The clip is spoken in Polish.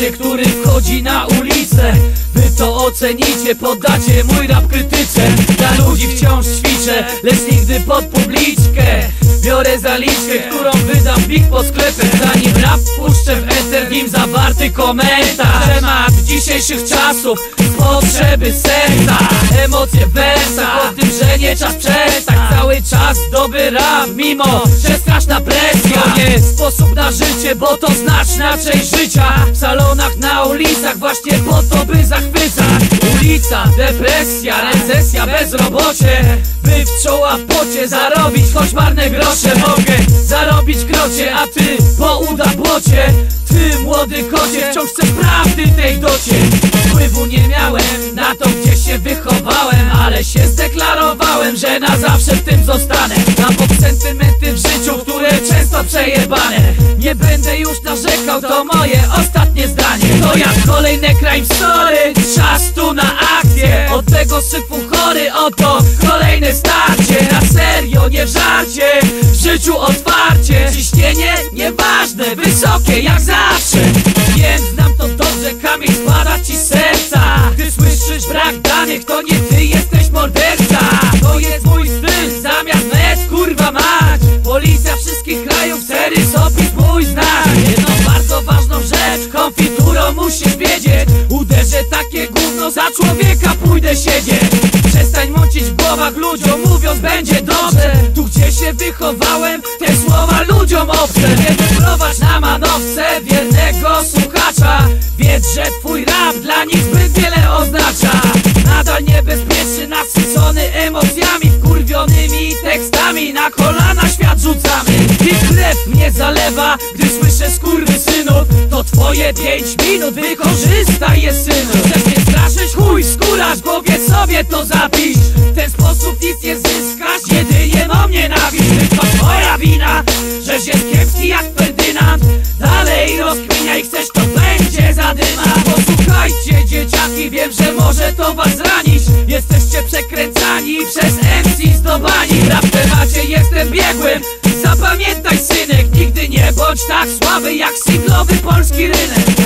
życie, który wchodzi na ulicę. Wy to ocenicie, poddacie mój rap krytyce. Dla ludzi wciąż ćwiczę, lecz nigdy pod publiczkę. Biorę zaliczkę, którą wydam big pod sklepem Zanim rap puszczę w eter, zawarty komentarz. Temat dzisiejszych czasów, potrzeby serca Emocje w wersach, o tym, że nie czas przestać Cały czas dobry rap, mimo że straszna presja. To nie sposób na życie, bo to znaczna część życia. W salonach, na ulicach, właśnie po to by zachwycać. Ulica, depresja, recesja, bezrobocie. By w czoła w pocie zarobić choć marne grosze Mogę zarobić krocie, a ty po uda błocie Ty młody kocie, wciąż chcesz prawdy tej docie. Wpływu nie miałem na to, gdzie się wychowałem Ale się zdeklarowałem, że na zawsze w tym zostanę. Mam sentymenty w życiu, które często przejebane. Nie będę już narzekał, to moje ostatnie zdanie. To jak kolejne crime story, czas tu na akcję. Od tego syfu chory, oto kolejne starcie. Na serio, nie w żarcie, w życiu otwarcie. Ciśnienie wysokie jak zawsze. Wiem, znam to dobrze, kamień spada ci serca. Gdy słyszysz brak danych, to nie ty jesteś morderca. To jest mój styl, zamiast net, kurwa mać. Policja wszystkich krajów, sery sopis mój znak Jedną bardzo ważną rzecz, konfiturą musisz wiedzieć. Uderzę takie gówno, za człowieka pójdę siedzieć. Przestań mącić w głowach ludziom, mówiąc będzie dobrze wychowałem, te słowa ludziom obce Nie wyprowadź na manowce wiernego słuchacza. Wiedz, że twój rap dla nich zbyt wiele oznacza. Nadal niebezpieczny, nasycony emocjami Wkurwionymi tekstami. Na kolana świat rzucamy I krew mnie zalewa, gdy słyszę synów To twoje pięć minut, wykorzystaj je synu. Chcesz mnie straszyć? Chuj, skórasz, w głowie sobie to zapisz W ten sposób nic nie zyskasz, jedynie mam nienawiść jest kiepski jak Ferdynand Dalej rozkminiaj, chcesz to będzie zadyma Posłuchajcie dzieciaki, wiem, że może to was zranić Jesteście przekręcani przez MC zdobani. W temacie jestem biegłym. Zapamiętaj synek, nigdy nie bądź tak słaby jak singlowy polski rynek